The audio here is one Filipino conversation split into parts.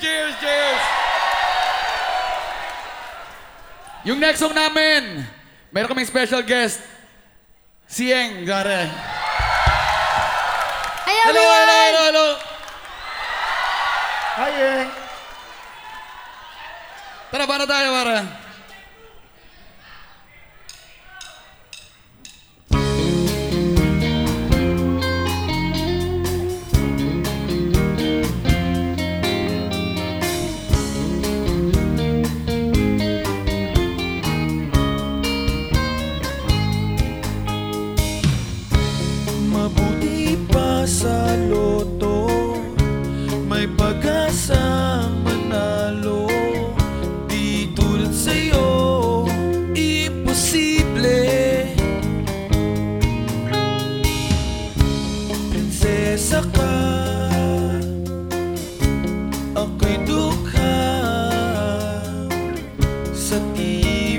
cheers, cheers! Yung next song namin, meron kaming special guest, si Eng. Gare. Hello, hello, hello, hello, hello. Hi, Eng. Tara, para tayo, para. Bisakah aku hidupkan sekian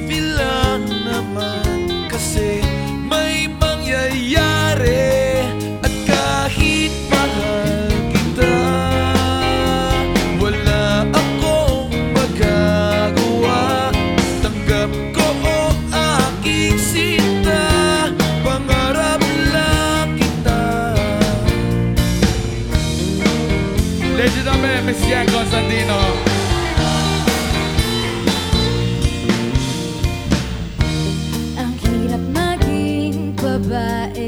Salve Messia Costantino Ang hirap maging babae.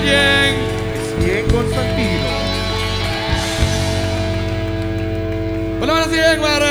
alguien. Bien Constantino. Hola, Brasil, güero.